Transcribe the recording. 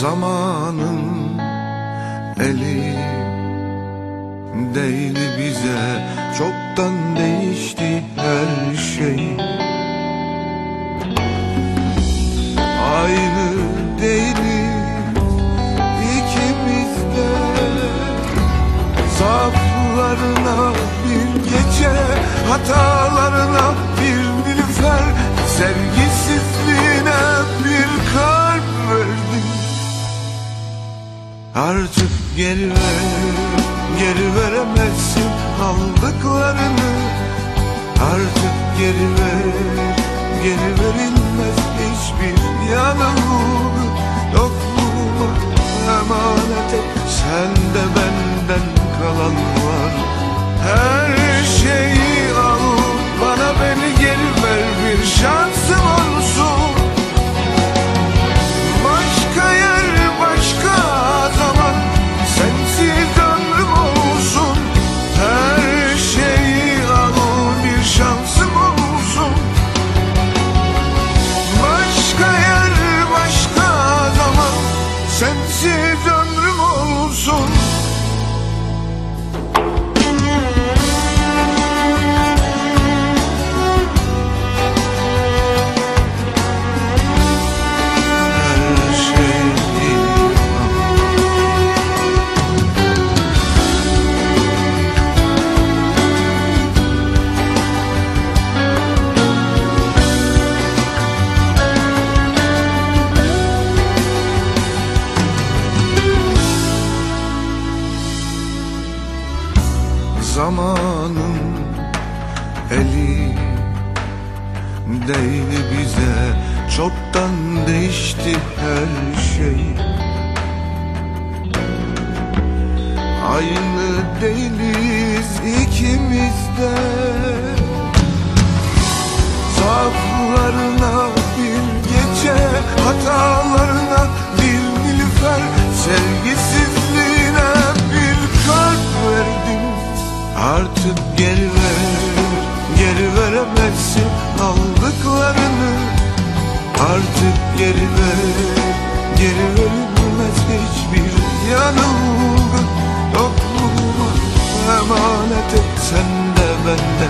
Zamanın eli değil bize. Çoktan değişti her şey. Aynı değiliz ikimiz de Zaaflarına bir gece Hatalarına bir nilüfer. Sevgisizliğine Artık geri ver, geri veremezsin aldıklarını. Artık geri ver, geri verilmez hiçbir yanılgı Yokluğuma emanet et, değil bize. Çoktan değişti her şey. Aynı değiliz ikimiz de. Zaaflarına bir gece Hatalarına Artık geri ver, geri verilmez hiçbir yanılgı Yokluğuma emanet et sen de benden kalanları